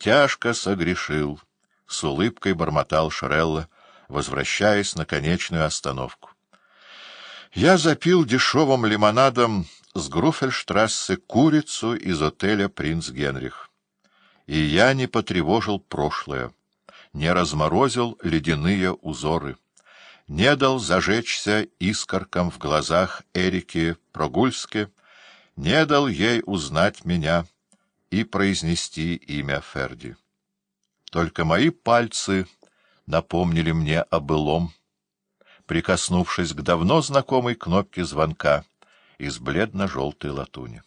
тяжко согрешил, — с улыбкой бормотал Шрелла, возвращаясь на конечную остановку. Я запил дешевым лимонадом с Груфельштрассе курицу из отеля «Принц Генрих». И я не потревожил прошлое, не разморозил ледяные узоры, не дал зажечься искоркам в глазах Эрики Прогульске, не дал ей узнать меня и произнести имя Ферди. Только мои пальцы напомнили мне о былом, прикоснувшись к давно знакомой кнопке звонка из бледно-желтой латуни.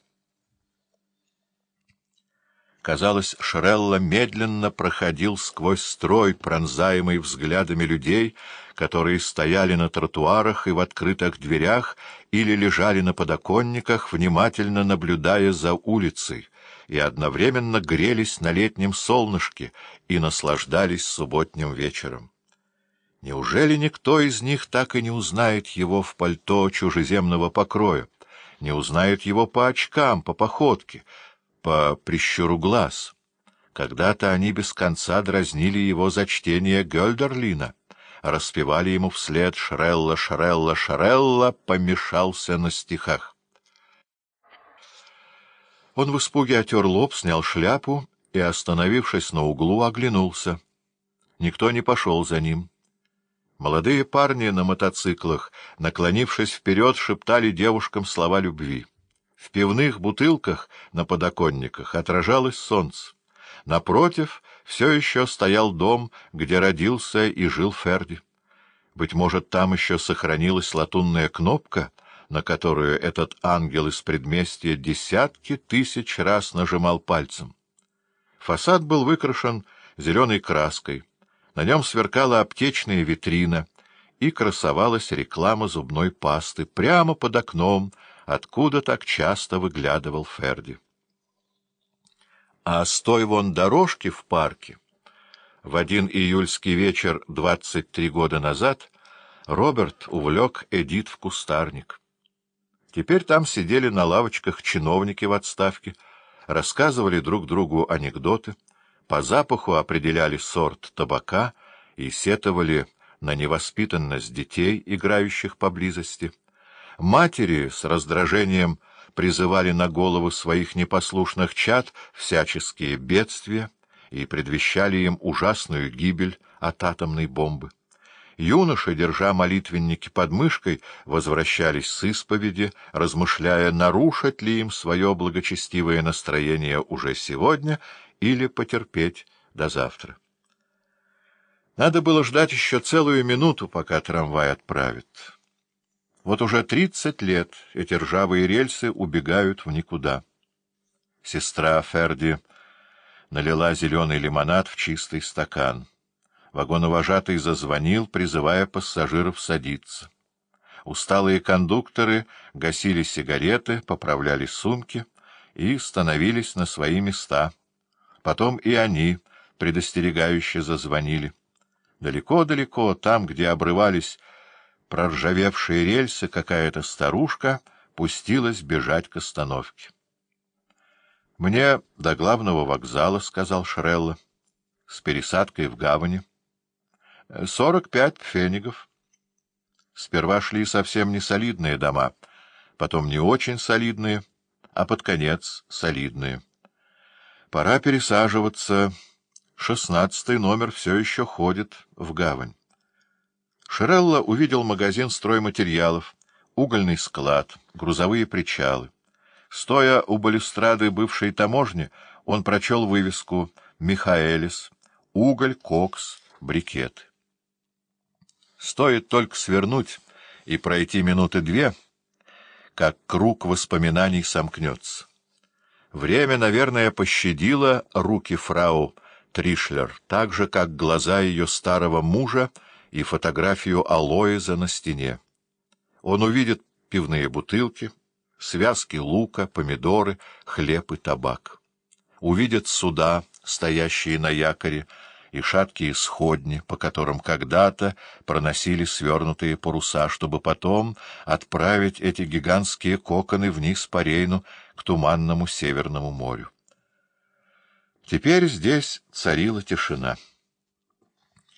Казалось, Шрелла медленно проходил сквозь строй, пронзаемый взглядами людей, которые стояли на тротуарах и в открытых дверях или лежали на подоконниках, внимательно наблюдая за улицей, и одновременно грелись на летнем солнышке и наслаждались субботним вечером. Неужели никто из них так и не узнает его в пальто чужеземного покроя, не узнает его по очкам, по походке, по прищуру глаз? Когда-то они без конца дразнили его за чтение Гёльдерлина, распевали ему вслед «Шрелла, Шрелла, Шрелла», помешался на стихах. Он в испуге отер лоб, снял шляпу и, остановившись на углу, оглянулся. Никто не пошел за ним. Молодые парни на мотоциклах, наклонившись вперед, шептали девушкам слова любви. В пивных бутылках на подоконниках отражалось солнце. Напротив все еще стоял дом, где родился и жил Ферди. Быть может, там еще сохранилась латунная кнопка, на которую этот ангел из предместья десятки тысяч раз нажимал пальцем. Фасад был выкрашен зеленой краской — на нем сверкала аптечная витрина и красовалась реклама зубной пасты прямо под окном, откуда так часто выглядывал Ферди. А с той вон дорожки в парке в один июльский вечер двадцать три года назад Роберт увлек Эдит в кустарник. Теперь там сидели на лавочках чиновники в отставке, рассказывали друг другу анекдоты, по запаху определяли сорт табака и сетовали на невоспитанность детей, играющих поблизости. Матери с раздражением призывали на голову своих непослушных чад всяческие бедствия и предвещали им ужасную гибель от атомной бомбы. Юноши, держа молитвенники под мышкой, возвращались с исповеди, размышляя, нарушить ли им свое благочестивое настроение уже сегодня или потерпеть до завтра. Надо было ждать еще целую минуту, пока трамвай отправит. Вот уже тридцать лет эти ржавые рельсы убегают в никуда. Сестра Ферди налила зеленый лимонад в чистый стакан. Вагоновожатый зазвонил, призывая пассажиров садиться. Усталые кондукторы гасили сигареты, поправляли сумки и становились на свои места. Потом и они предостерегающе зазвонили. Далеко-далеко, там, где обрывались проржавевшие рельсы, какая-то старушка пустилась бежать к остановке. — Мне до главного вокзала, — сказал Шрелла, — с пересадкой в гавани. —— Сорок пять пфенигов. Сперва шли совсем не солидные дома, потом не очень солидные, а под конец солидные. Пора пересаживаться. Шестнадцатый номер все еще ходит в гавань. Шерелла увидел магазин стройматериалов, угольный склад, грузовые причалы. Стоя у балюстрады бывшей таможни, он прочел вывеску «Михаэлис», «Уголь», «Кокс», «Брикет». Стоит только свернуть и пройти минуты две, как круг воспоминаний сомкнется. Время, наверное, пощадило руки фрау Тришлер, так же, как глаза ее старого мужа и фотографию Алоиза на стене. Он увидит пивные бутылки, связки лука, помидоры, хлеб и табак. Увидит суда, стоящие на якоре, и шаткие сходни, по которым когда-то проносили свернутые паруса, чтобы потом отправить эти гигантские коконы вниз по Рейну к туманному Северному морю. Теперь здесь царила тишина.